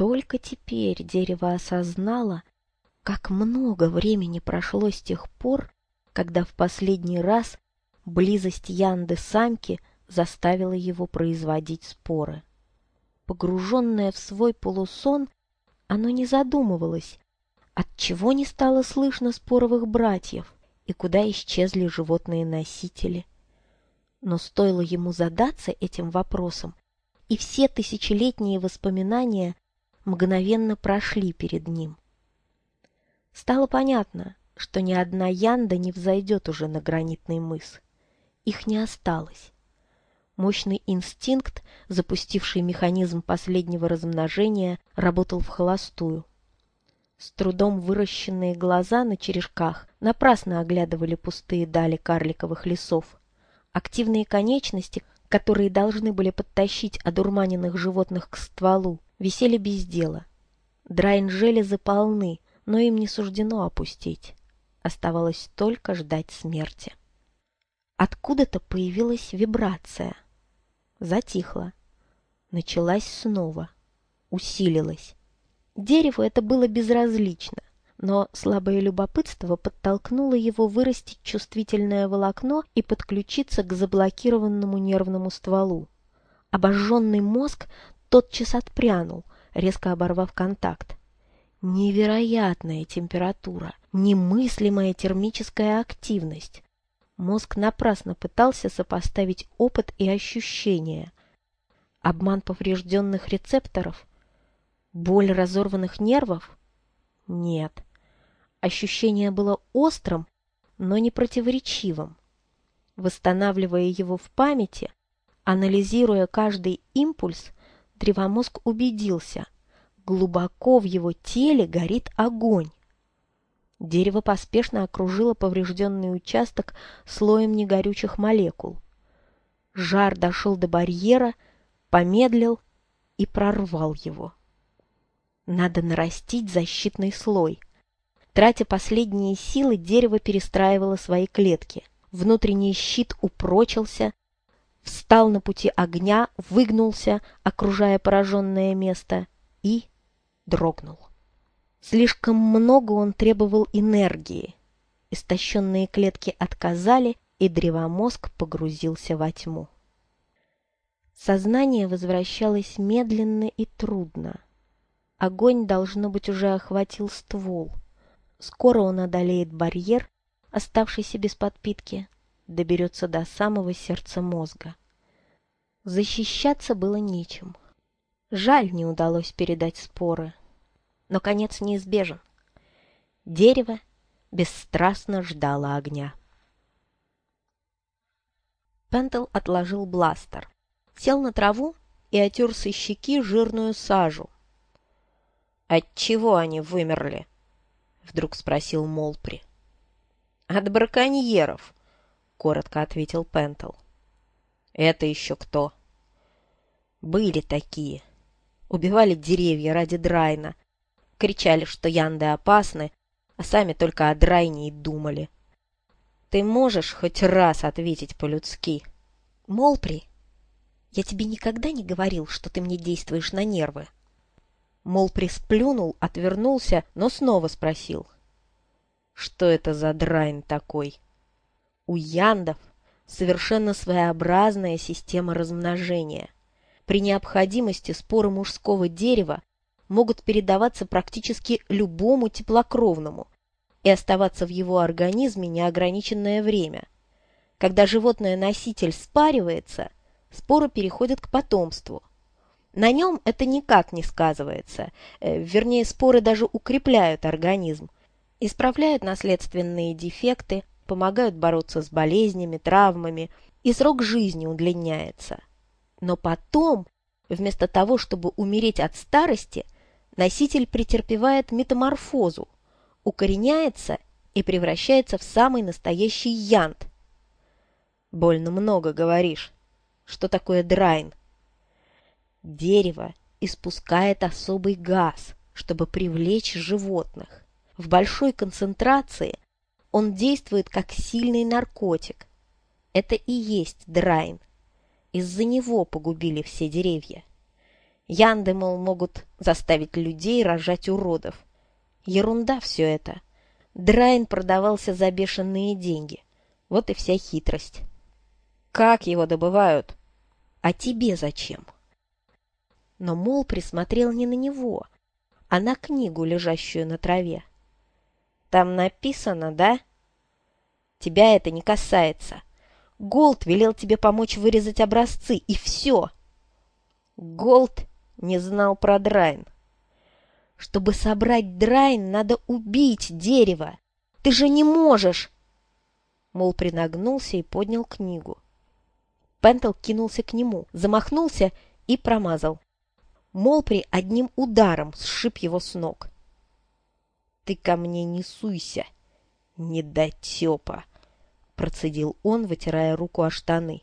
Только теперь дерево осознало, как много времени прошло с тех пор, когда в последний раз близость Янды самки заставила его производить споры. Погруженное в свой полусон, оно не задумывалось, отчего не стало слышно споровых братьев и куда исчезли животные-носители. Но стоило ему задаться этим вопросом, и все тысячелетние воспоминания мгновенно прошли перед ним. Стало понятно, что ни одна Янда не взойдет уже на гранитный мыс. Их не осталось. Мощный инстинкт, запустивший механизм последнего размножения, работал в холостую. С трудом выращенные глаза на черешках напрасно оглядывали пустые дали карликовых лесов. Активные конечности, которые должны были подтащить одурманенных животных к стволу, висели без дела. Драйн-железы полны, но им не суждено опустить. Оставалось только ждать смерти. Откуда-то появилась вибрация. Затихла. Началась снова. Усилилась. Дереву это было безразлично, но слабое любопытство подтолкнуло его вырастить чувствительное волокно и подключиться к заблокированному нервному стволу. Обожженный мозг тотчас отпрянул, резко оборвав контакт. Невероятная температура, немыслимая термическая активность. Мозг напрасно пытался сопоставить опыт и ощущения. Обман поврежденных рецепторов? Боль разорванных нервов? Нет. Ощущение было острым, но не противоречивым. Восстанавливая его в памяти, анализируя каждый импульс, древомозг убедился – глубоко в его теле горит огонь. Дерево поспешно окружило поврежденный участок слоем негорючих молекул. Жар дошел до барьера, помедлил и прорвал его. Надо нарастить защитный слой. Тратя последние силы, дерево перестраивало свои клетки. Внутренний щит упрочился, встал на пути огня, выгнулся, окружая пораженное место, и дрогнул. Слишком много он требовал энергии. Истощенные клетки отказали, и древомозг погрузился во тьму. Сознание возвращалось медленно и трудно. Огонь, должно быть, уже охватил ствол. Скоро он одолеет барьер, оставшийся без подпитки, доберется до самого сердца мозга. Защищаться было нечем. Жаль, не удалось передать споры но конец неизбежен. Дерево бесстрастно ждало огня. Пентл отложил бластер, сел на траву и отер со щеки жирную сажу. «Отчего они вымерли?» — вдруг спросил Молпри. «От браконьеров», — коротко ответил Пентл. «Это еще кто?» «Были такие. Убивали деревья ради Драйна, кричали, что янды опасны, а сами только о драйне и думали. Ты можешь хоть раз ответить по-людски? Молпри, я тебе никогда не говорил, что ты мне действуешь на нервы. Молпри сплюнул, отвернулся, но снова спросил. Что это за драйн такой? У яндов совершенно своеобразная система размножения. При необходимости споры мужского дерева могут передаваться практически любому теплокровному и оставаться в его организме неограниченное время. Когда животное-носитель спаривается, споры переходят к потомству. На нем это никак не сказывается, э, вернее, споры даже укрепляют организм, исправляют наследственные дефекты, помогают бороться с болезнями, травмами, и срок жизни удлиняется. Но потом, вместо того, чтобы умереть от старости – носитель претерпевает метаморфозу, укореняется и превращается в самый настоящий янт. Больно много говоришь. Что такое драйн? Дерево испускает особый газ, чтобы привлечь животных. В большой концентрации он действует как сильный наркотик. Это и есть драйн. Из-за него погубили все деревья. Янды, мол, могут заставить людей рожать уродов. Ерунда все это. Драйн продавался за бешеные деньги. Вот и вся хитрость. Как его добывают? А тебе зачем? Но Мол присмотрел не на него, а на книгу, лежащую на траве. Там написано, да? Тебя это не касается. Голд велел тебе помочь вырезать образцы, и все. Голд не знал про Драйн. Чтобы собрать Драйн, надо убить дерево. Ты же не можешь!» Молпри нагнулся и поднял книгу. Пентл кинулся к нему, замахнулся и промазал. Молпри одним ударом сшиб его с ног. «Ты ко мне не суйся, недотепа!» процедил он, вытирая руку о штаны.